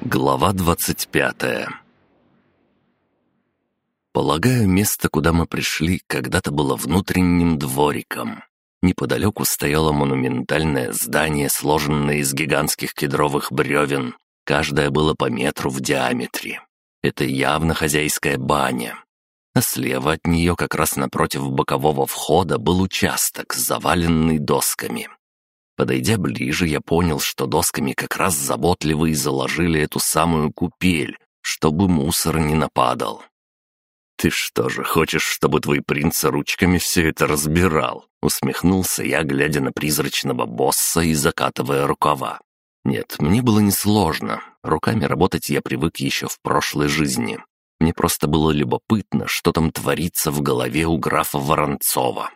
Глава двадцать пятая Полагаю, место, куда мы пришли, когда-то было внутренним двориком. Неподалеку стояло монументальное здание, сложенное из гигантских кедровых бревен. Каждое было по метру в диаметре. Это явно хозяйская баня. А слева от нее, как раз напротив бокового входа, был участок, заваленный досками. Подойдя ближе, я понял, что досками как раз заботливо и заложили эту самую купель, чтобы мусор не нападал. «Ты что же, хочешь, чтобы твой принц ручками все это разбирал?» Усмехнулся я, глядя на призрачного босса и закатывая рукава. Нет, мне было несложно. Руками работать я привык еще в прошлой жизни. Мне просто было любопытно, что там творится в голове у графа Воронцова.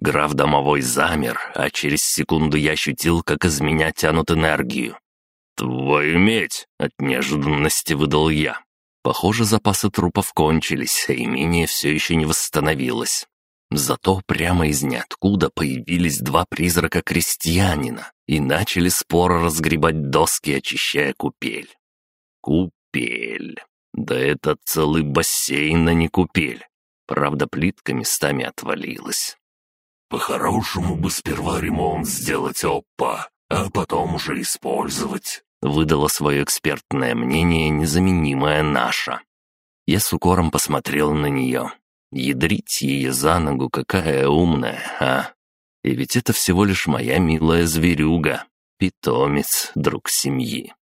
Граф домовой замер, а через секунду я ощутил, как из меня тянут энергию. «Твою медь!» — от неожиданности выдал я. Похоже, запасы трупов кончились, а имение все еще не восстановилось. Зато прямо из ниоткуда появились два призрака крестьянина и начали споро разгребать доски, очищая купель. Купель. Да это целый бассейн, а не купель. Правда, плитка местами отвалилась. «По-хорошему бы сперва ремонт сделать, опа, а потом уже использовать», выдала свое экспертное мнение незаменимая наша. Я с укором посмотрел на нее. Ядрить ее за ногу, какая умная, а? И ведь это всего лишь моя милая зверюга, питомец, друг семьи.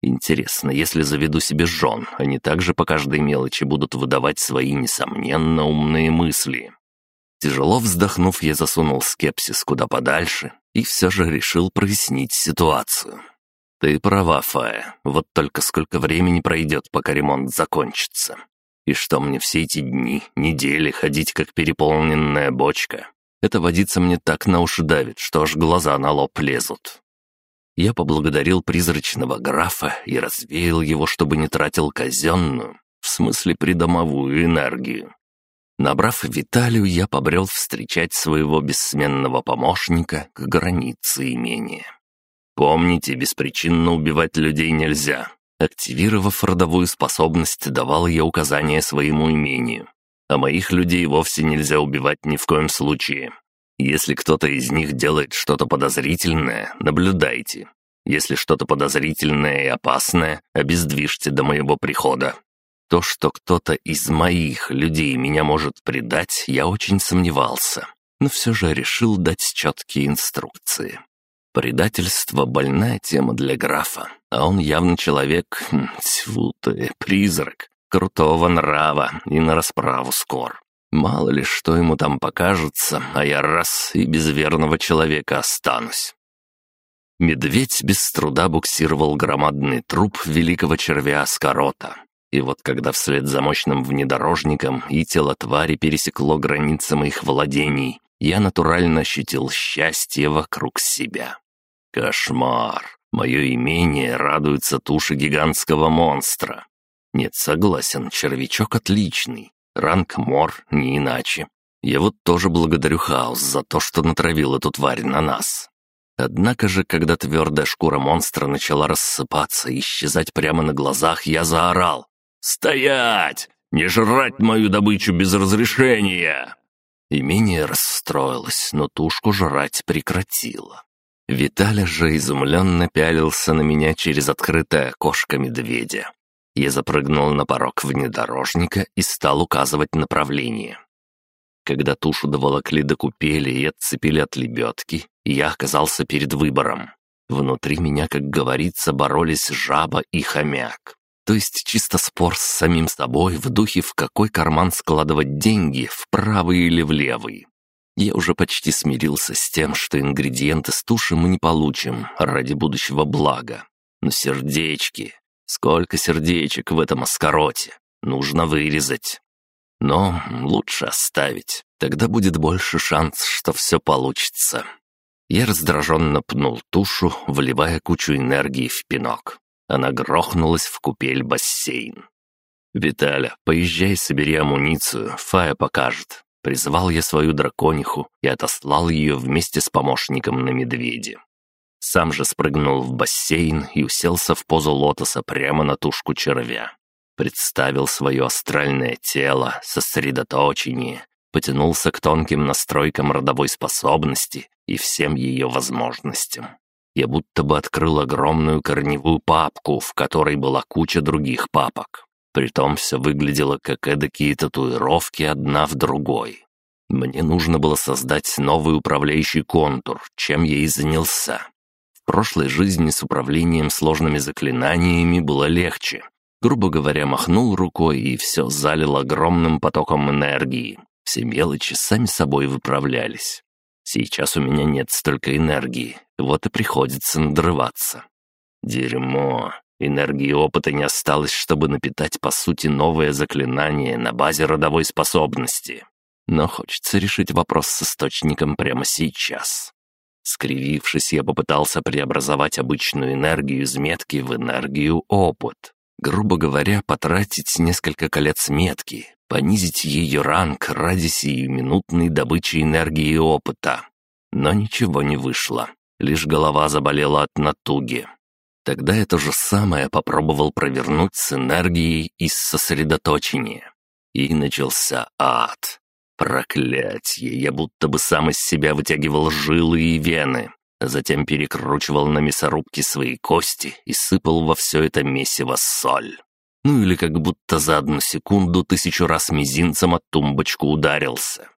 Интересно, если заведу себе жен, они также по каждой мелочи будут выдавать свои, несомненно, умные мысли. Тяжело вздохнув, я засунул скепсис куда подальше и все же решил прояснить ситуацию. «Ты права, Фая, вот только сколько времени пройдет, пока ремонт закончится. И что мне все эти дни, недели ходить, как переполненная бочка? Это водиться мне так на уши давит, что аж глаза на лоб лезут. Я поблагодарил призрачного графа и развеял его, чтобы не тратил казенную, в смысле придомовую энергию. Набрав Виталию, я побрел встречать своего бессменного помощника к границе имения. Помните, беспричинно убивать людей нельзя. Активировав родовую способность, давал я указания своему имению. А моих людей вовсе нельзя убивать ни в коем случае. Если кто-то из них делает что-то подозрительное, наблюдайте. Если что-то подозрительное и опасное, обездвижьте до моего прихода. То, что кто-то из моих людей меня может предать, я очень сомневался, но все же решил дать четкие инструкции. Предательство — больная тема для графа, а он явно человек, хм, тьфу ты, призрак, крутого нрава и на расправу скор. Мало ли, что ему там покажется, а я раз и без верного человека останусь. Медведь без труда буксировал громадный труп великого червя Аскарота. И вот когда вслед за мощным внедорожником и тело твари пересекло границы моих владений, я натурально ощутил счастье вокруг себя. Кошмар! Мое имение радуется туше гигантского монстра. Нет, согласен, червячок отличный. Ранг мор, не иначе. Я вот тоже благодарю Хаос за то, что натравил эту тварь на нас. Однако же, когда твердая шкура монстра начала рассыпаться и исчезать прямо на глазах, я заорал. «Стоять! Не жрать мою добычу без разрешения!» Имение расстроилось, но тушку жрать прекратило. Виталя же изумленно пялился на меня через открытое окошко медведя. Я запрыгнул на порог внедорожника и стал указывать направление. Когда тушу доволокли до купели и отцепили от лебедки, я оказался перед выбором. Внутри меня, как говорится, боролись жаба и хомяк. То есть чисто спор с самим собой в духе, в какой карман складывать деньги, в правый или в левый. Я уже почти смирился с тем, что ингредиенты с туши мы не получим ради будущего блага. Но сердечки... Сколько сердечек в этом оскороте? Нужно вырезать. Но лучше оставить. Тогда будет больше шанс, что все получится. Я раздраженно пнул тушу, вливая кучу энергии в пинок. Она грохнулась в купель бассейн. «Виталя, поезжай, собери амуницию, Фая покажет. Призвал я свою дракониху и отослал ее вместе с помощником на медведе. Сам же спрыгнул в бассейн и уселся в позу лотоса прямо на тушку червя. Представил свое астральное тело, сосредоточение, потянулся к тонким настройкам родовой способности и всем ее возможностям. Я будто бы открыл огромную корневую папку, в которой была куча других папок. Притом все выглядело как эдакие татуировки одна в другой. Мне нужно было создать новый управляющий контур, чем я и занялся. В прошлой жизни с управлением сложными заклинаниями было легче, Грубо говоря, махнул рукой, и все залил огромным потоком энергии. Все мелочи сами собой выправлялись. Сейчас у меня нет столько энергии, вот и приходится надрываться. Дерьмо. Энергии опыта не осталось, чтобы напитать, по сути, новое заклинание на базе родовой способности. Но хочется решить вопрос с источником прямо сейчас. Скривившись, я попытался преобразовать обычную энергию из метки в энергию опыт. Грубо говоря, потратить несколько колец метки, понизить ее ранг ради сиюминутной добычи энергии и опыта. Но ничего не вышло, лишь голова заболела от натуги. Тогда я то же самое попробовал провернуть с энергией из сосредоточения. И начался ад. Проклятье, я будто бы сам из себя вытягивал жилы и вены затем перекручивал на мясорубке свои кости и сыпал во все это месиво соль. Ну или как будто за одну секунду тысячу раз мизинцем от тумбочку ударился.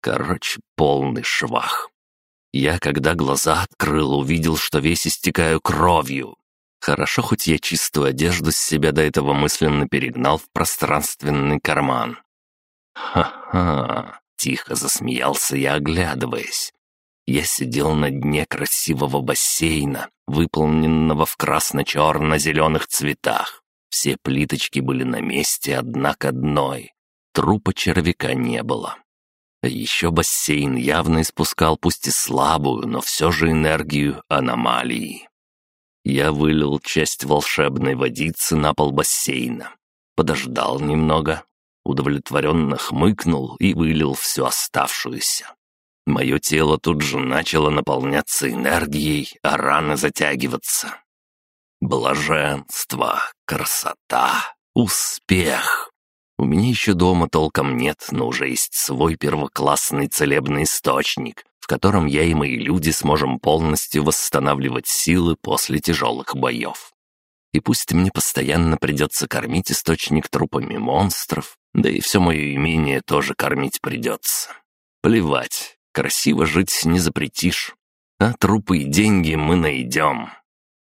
Короче, полный швах. Я, когда глаза открыл, увидел, что весь истекаю кровью. Хорошо, хоть я чистую одежду с себя до этого мысленно перегнал в пространственный карман. «Ха-ха!» — тихо засмеялся я, оглядываясь. Я сидел на дне красивого бассейна, выполненного в красно-черно-зеленых цветах. Все плиточки были на месте одна к одной. Трупа червяка не было. А еще бассейн явно испускал пусть и слабую, но все же энергию аномалии. Я вылил часть волшебной водицы на пол бассейна. Подождал немного, удовлетворенно хмыкнул и вылил всю оставшуюся. Мое тело тут же начало наполняться энергией, а раны затягиваться. Блаженство, красота, успех. У меня еще дома толком нет, но уже есть свой первоклассный целебный источник, в котором я и мои люди сможем полностью восстанавливать силы после тяжелых боев. И пусть мне постоянно придется кормить источник трупами монстров, да и все мое имение тоже кормить придется. Плевать, Красиво жить не запретишь. А трупы и деньги мы найдем.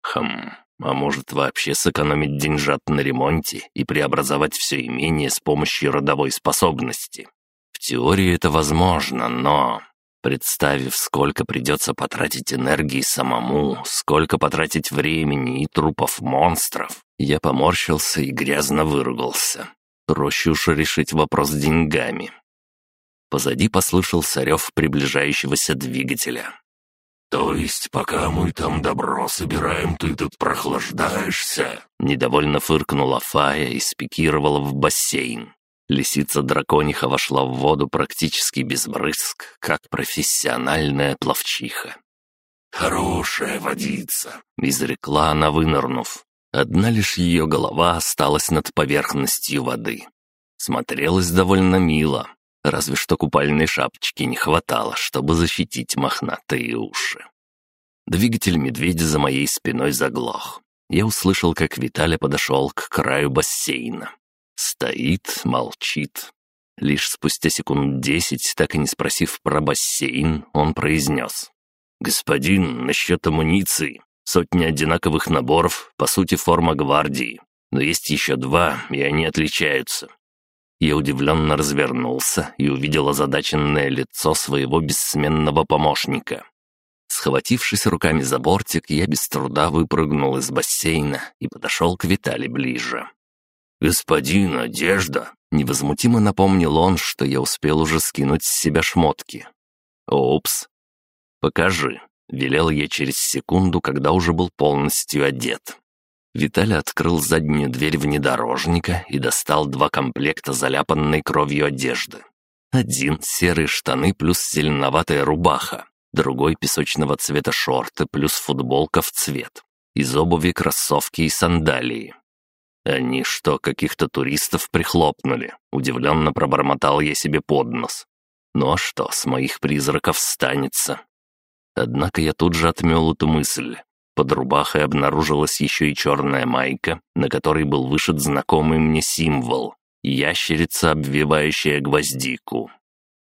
Хм, а может вообще сэкономить деньжат на ремонте и преобразовать все имение с помощью родовой способности? В теории это возможно, но... Представив, сколько придется потратить энергии самому, сколько потратить времени и трупов монстров, я поморщился и грязно выругался. Проще уж решить вопрос деньгами. Позади послышался рев приближающегося двигателя. «То есть, пока мы там добро собираем, ты тут прохлаждаешься?» Недовольно фыркнула Фая и спикировала в бассейн. Лисица дракониха вошла в воду практически без брызг, как профессиональная пловчиха. «Хорошая водица», — изрекла она, вынырнув. Одна лишь ее голова осталась над поверхностью воды. Смотрелась довольно мило, Разве что купальной шапочки не хватало, чтобы защитить мохнатые уши. Двигатель медведя за моей спиной заглох. Я услышал, как Виталя подошел к краю бассейна. Стоит, молчит. Лишь спустя секунд десять, так и не спросив про бассейн, он произнес. «Господин, насчет амуниции. Сотни одинаковых наборов, по сути, форма гвардии. Но есть еще два, и они отличаются. Я удивленно развернулся и увидел озадаченное лицо своего бессменного помощника. Схватившись руками за бортик, я без труда выпрыгнул из бассейна и подошел к Витали ближе. «Господин, одежда!» — невозмутимо напомнил он, что я успел уже скинуть с себя шмотки. «Опс!» «Покажи», — велел я через секунду, когда уже был полностью одет. Виталий открыл заднюю дверь внедорожника и достал два комплекта заляпанной кровью одежды. Один — серые штаны плюс зеленоватая рубаха, другой песочного цвета шорты плюс футболка в цвет. Из обуви кроссовки и сандалии. «Они что, каких-то туристов прихлопнули?» Удивленно пробормотал я себе под нос. «Ну а что, с моих призраков станется?» Однако я тут же отмел эту мысль. Под рубахой обнаружилась еще и черная майка, на которой был вышит знакомый мне символ — ящерица, обвивающая гвоздику.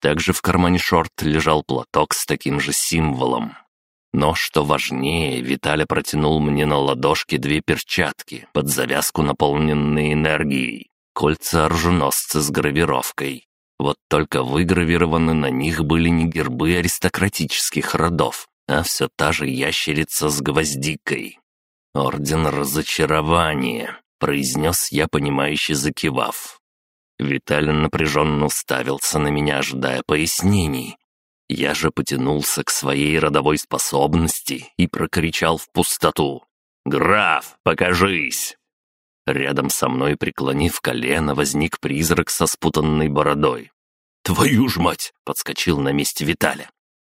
Также в кармане шорт лежал платок с таким же символом. Но, что важнее, Виталя протянул мне на ладошке две перчатки, под завязку наполненные энергией, кольца оруженосца с гравировкой. Вот только выгравированы на них были не гербы аристократических родов, а все та же ящерица с гвоздикой. «Орден разочарования», — произнес я, понимающе закивав. Виталий напряженно уставился на меня, ожидая пояснений. Я же потянулся к своей родовой способности и прокричал в пустоту. «Граф, покажись!» Рядом со мной, преклонив колено, возник призрак со спутанной бородой. «Твою ж мать!» — подскочил на месте Виталя.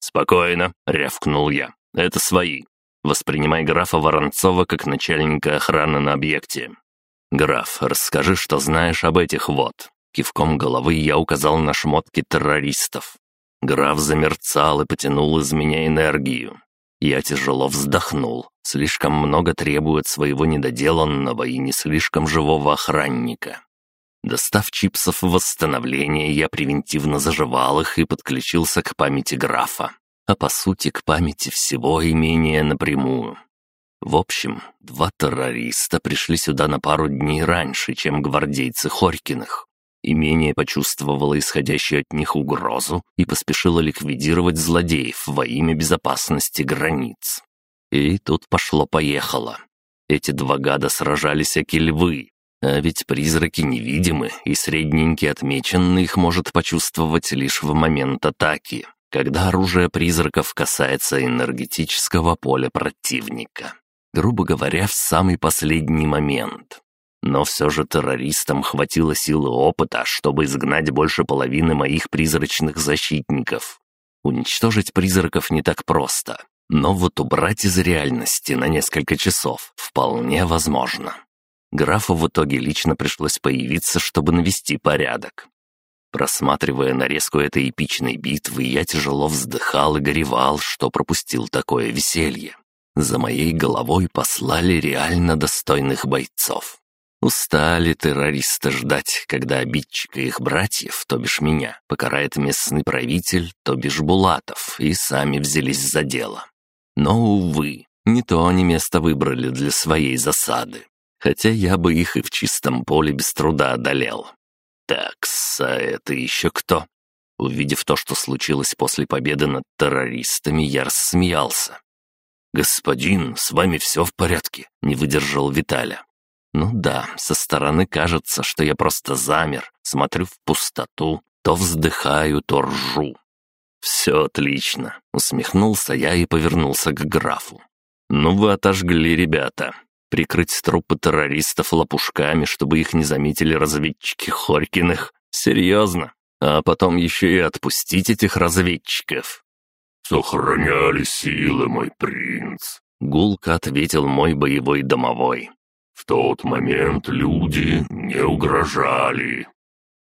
«Спокойно», — рявкнул я. «Это свои. Воспринимай графа Воронцова как начальника охраны на объекте. Граф, расскажи, что знаешь об этих вот». Кивком головы я указал на шмотки террористов. Граф замерцал и потянул из меня энергию. Я тяжело вздохнул. Слишком много требует своего недоделанного и не слишком живого охранника. Достав чипсов восстановления, я превентивно заживал их и подключился к памяти графа. А по сути, к памяти всего имения напрямую. В общем, два террориста пришли сюда на пару дней раньше, чем гвардейцы Хорькиных. Имение почувствовало исходящую от них угрозу и поспешило ликвидировать злодеев во имя безопасности границ. И тут пошло-поехало. Эти два гада сражались оки львы, а ведь призраки невидимы, и средненький отмеченный их может почувствовать лишь в момент атаки, когда оружие призраков касается энергетического поля противника. Грубо говоря, в самый последний момент. Но все же террористам хватило силы опыта, чтобы изгнать больше половины моих призрачных защитников. Уничтожить призраков не так просто, но вот убрать из реальности на несколько часов вполне возможно. Графу в итоге лично пришлось появиться, чтобы навести порядок. Просматривая нарезку этой эпичной битвы, я тяжело вздыхал и горевал, что пропустил такое веселье. За моей головой послали реально достойных бойцов. Устали террористы ждать, когда обидчика их братьев, то бишь меня, покарает местный правитель, то бишь Булатов, и сами взялись за дело. Но, увы, не то они место выбрали для своей засады, хотя я бы их и в чистом поле без труда одолел. Так, а это еще кто? Увидев то, что случилось после победы над террористами, я рассмеялся. «Господин, с вами все в порядке», — не выдержал Виталя. Ну да, со стороны кажется, что я просто замер, смотрю в пустоту, то вздыхаю, то ржу. «Все отлично», — усмехнулся я и повернулся к графу. «Ну вы отожгли, ребята. Прикрыть трупы террористов лопушками, чтобы их не заметили разведчики Хорькиных? Серьезно? А потом еще и отпустить этих разведчиков?» «Сохраняли силы, мой принц», — гулко ответил мой боевой домовой. В тот момент люди не угрожали.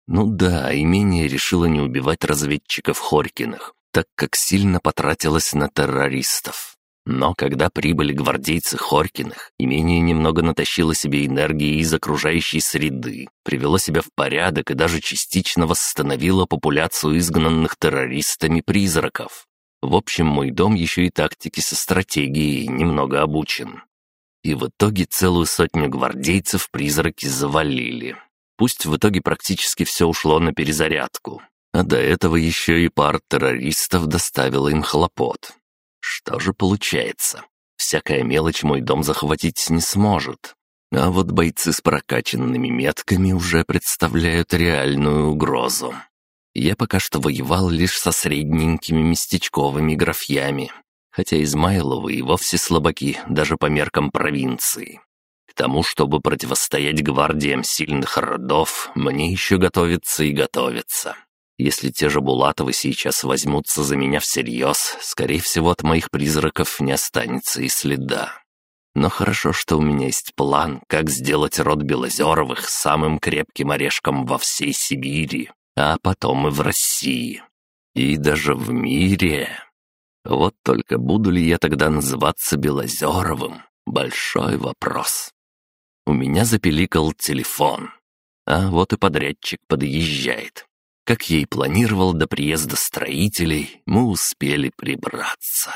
Ну да, имение решило не убивать разведчиков Хорькиных, так как сильно потратилось на террористов. Но когда прибыли гвардейцы Хорькиных, имение немного натащило себе энергии из окружающей среды, привело себя в порядок и даже частично восстановило популяцию изгнанных террористами призраков. В общем, мой дом еще и тактики со стратегией немного обучен. И в итоге целую сотню гвардейцев призраки завалили. Пусть в итоге практически все ушло на перезарядку. А до этого еще и пар террористов доставила им хлопот. Что же получается? Всякая мелочь мой дом захватить не сможет. А вот бойцы с прокачанными метками уже представляют реальную угрозу. Я пока что воевал лишь со средненькими местечковыми графьями, хотя Измайловы и вовсе слабаки даже по меркам провинции. К тому, чтобы противостоять гвардиям сильных родов, мне еще готовиться и готовиться. Если те же Булатовы сейчас возьмутся за меня всерьез, скорее всего, от моих призраков не останется и следа. Но хорошо, что у меня есть план, как сделать род Белозеровых самым крепким орешком во всей Сибири, а потом и в России. И даже в мире. Вот только буду ли я тогда называться Белозеровым? Большой вопрос. У меня запеликал телефон. А вот и подрядчик подъезжает. Как я и планировал до приезда строителей, мы успели прибраться.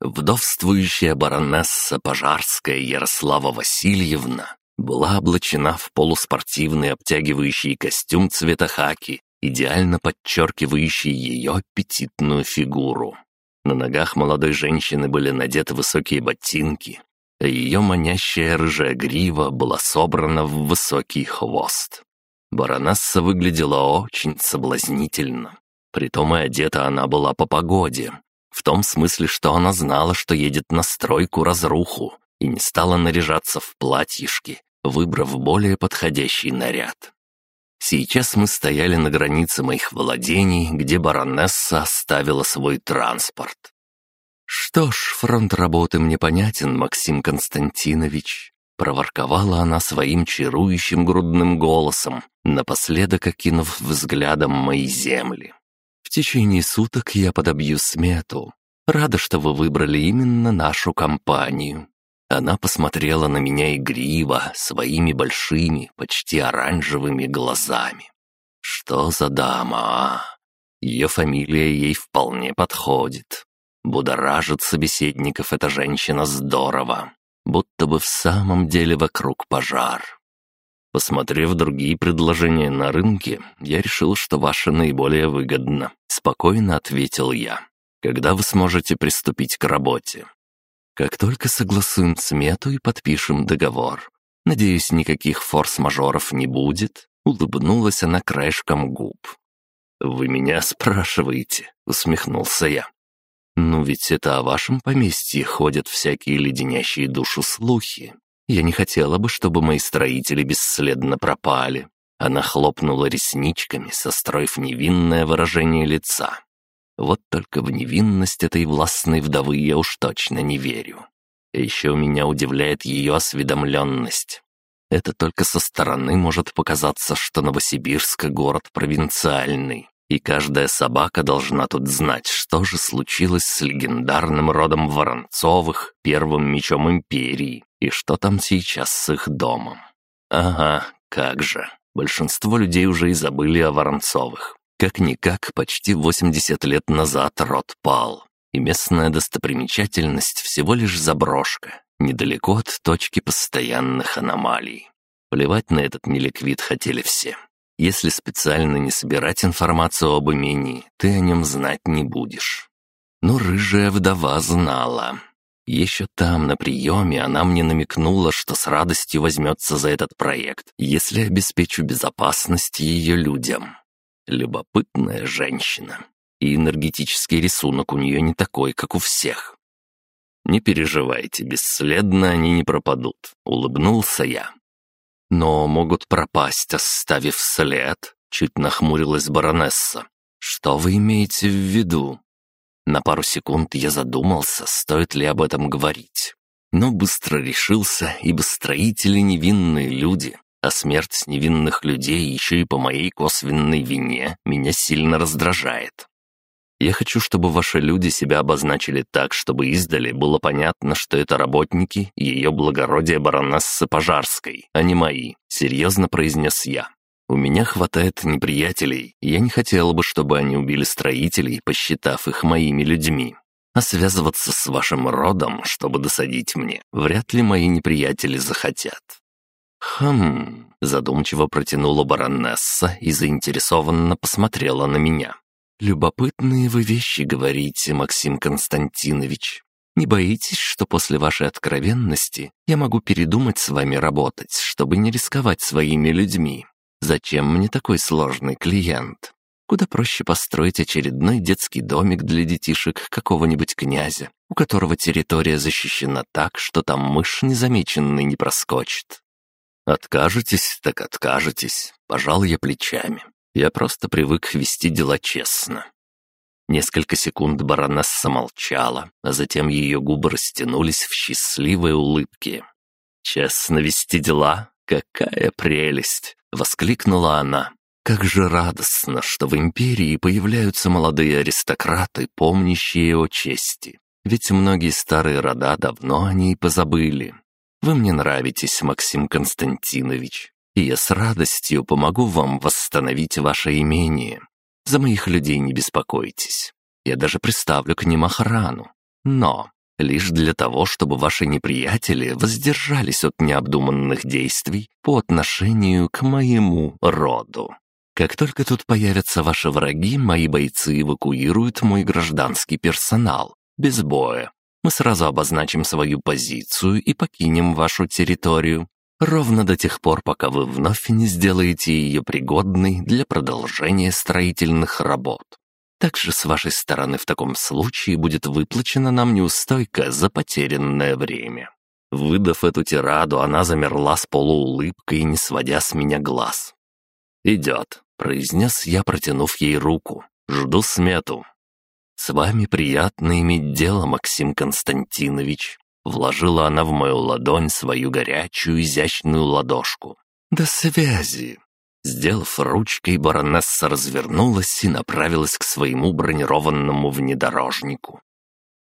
Вдовствующая баронесса Пожарская Ярослава Васильевна была облачена в полуспортивный обтягивающий костюм цвета хаки, идеально подчеркивающий ее аппетитную фигуру. На ногах молодой женщины были надеты высокие ботинки, а ее манящая рыжая грива была собрана в высокий хвост. Баронесса выглядела очень соблазнительно. Притом и одета она была по погоде. В том смысле, что она знала, что едет на стройку-разруху, и не стала наряжаться в платьишки, выбрав более подходящий наряд. Сейчас мы стояли на границе моих владений, где баронесса оставила свой транспорт. «Что ж, фронт работы мне понятен, Максим Константинович», — проворковала она своим чарующим грудным голосом, напоследок окинув взглядом мои земли. «В течение суток я подобью смету. Рада, что вы выбрали именно нашу компанию. Она посмотрела на меня игриво, своими большими, почти оранжевыми глазами. Что за дама, а? Ее фамилия ей вполне подходит. Будоражит собеседников эта женщина здорово, будто бы в самом деле вокруг пожар. Посмотрев другие предложения на рынке, я решил, что ваше наиболее выгодно. Спокойно ответил я. Когда вы сможете приступить к работе? Как только согласуем смету и подпишем договор. Надеюсь, никаких форс-мажоров не будет?» Улыбнулась она краешком губ. «Вы меня спрашиваете?» — усмехнулся я. «Ну ведь это о вашем поместье ходят всякие леденящие душу слухи. Я не хотела бы, чтобы мои строители бесследно пропали». Она хлопнула ресничками, состроив невинное выражение лица. Вот только в невинность этой властной вдовы я уж точно не верю. еще меня удивляет ее осведомленность. Это только со стороны может показаться, что Новосибирск — город провинциальный, и каждая собака должна тут знать, что же случилось с легендарным родом Воронцовых, первым мечом империи, и что там сейчас с их домом. Ага, как же. Большинство людей уже и забыли о Воронцовых. Как-никак, почти 80 лет назад род пал, и местная достопримечательность всего лишь заброшка, недалеко от точки постоянных аномалий. Плевать на этот неликвид хотели все. Если специально не собирать информацию об имении, ты о нем знать не будешь. Но рыжая вдова знала. Еще там, на приеме, она мне намекнула, что с радостью возьмется за этот проект, если обеспечу безопасность ее людям. Любопытная женщина. И энергетический рисунок у нее не такой, как у всех. «Не переживайте, бесследно они не пропадут», — улыбнулся я. «Но могут пропасть, оставив след», — чуть нахмурилась баронесса. «Что вы имеете в виду?» На пару секунд я задумался, стоит ли об этом говорить. Но быстро решился, ибо строители невинные люди, а смерть невинных людей еще и по моей косвенной вине меня сильно раздражает. Я хочу, чтобы ваши люди себя обозначили так, чтобы издали было понятно, что это работники ее благородия баронессы Пожарской, а не мои», — серьезно произнес я. «У меня хватает неприятелей, и я не хотел бы, чтобы они убили строителей, посчитав их моими людьми. А связываться с вашим родом, чтобы досадить мне, вряд ли мои неприятели захотят. «Хм...» — задумчиво протянула баронесса и заинтересованно посмотрела на меня. «Любопытные вы вещи говорите, Максим Константинович. Не боитесь, что после вашей откровенности я могу передумать с вами работать, чтобы не рисковать своими людьми? Зачем мне такой сложный клиент? Куда проще построить очередной детский домик для детишек какого-нибудь князя, у которого территория защищена так, что там мышь незамеченный не проскочит. Откажетесь, так откажетесь. Пожал я плечами. Я просто привык вести дела честно. Несколько секунд баронесса молчала, а затем ее губы растянулись в счастливой улыбке. «Честно вести дела? Какая прелесть!» — воскликнула она. «Как же радостно, что в империи появляются молодые аристократы, помнящие о чести. Ведь многие старые рода давно о ней позабыли. Вы мне нравитесь, Максим Константинович, и я с радостью помогу вам восстановить ваше имение. За моих людей не беспокойтесь. Я даже приставлю к ним охрану. Но лишь для того, чтобы ваши неприятели воздержались от необдуманных действий по отношению к моему роду. Как только тут появятся ваши враги, мои бойцы эвакуируют мой гражданский персонал. Без боя. Мы сразу обозначим свою позицию и покинем вашу территорию. Ровно до тех пор, пока вы вновь не сделаете ее пригодной для продолжения строительных работ. Также с вашей стороны в таком случае будет выплачена нам неустойка за потерянное время». Выдав эту тираду, она замерла с полуулыбкой, не сводя с меня глаз. «Идет», — произнес я, протянув ей руку. «Жду смету». «С вами приятно иметь дело, Максим Константинович», Вложила она в мою ладонь свою горячую, изящную ладошку. «До связи!» Сделав ручкой, баронесса развернулась и направилась к своему бронированному внедорожнику.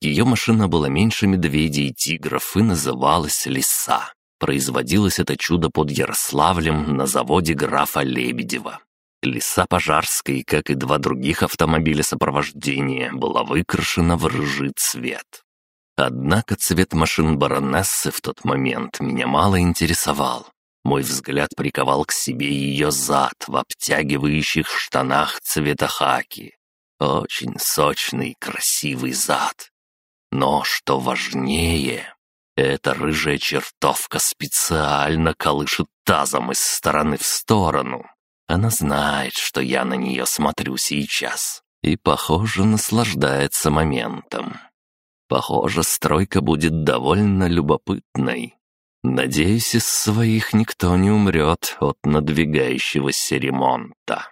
Ее машина была меньше медведей и тигров и называлась «Лиса». Производилось это чудо под Ярославлем на заводе графа Лебедева. Лиса Пожарской, как и два других автомобиля сопровождения, была выкрашена в рыжий цвет. Однако цвет машин баронессы в тот момент меня мало интересовал. Мой взгляд приковал к себе ее зад в обтягивающих штанах цвета хаки. Очень сочный, красивый зад. Но что важнее, эта рыжая чертовка специально колышет тазом из стороны в сторону. Она знает, что я на нее смотрю сейчас, и, похоже, наслаждается моментом. Похоже, стройка будет довольно любопытной. Надеюсь, из своих никто не умрет от надвигающегося ремонта.